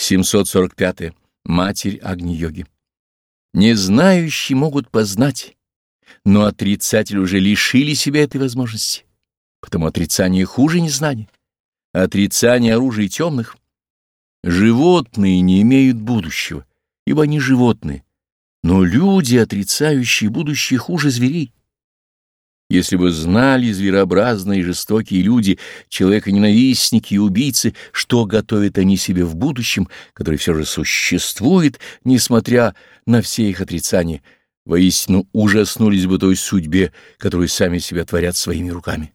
745. -е. Матерь Агни-йоги. Незнающие могут познать, но отрицатели уже лишили себя этой возможности, потому отрицание хуже незнания. Отрицание оружия темных. Животные не имеют будущего, ибо они животные, но люди, отрицающие будущее, хуже зверей. Если бы знали зверообразные и жестокие люди, человеконенавистники и убийцы, что готовят они себе в будущем, которое все же существует, несмотря на все их отрицания, воистину ужаснулись бы той судьбе, которую сами себя творят своими руками.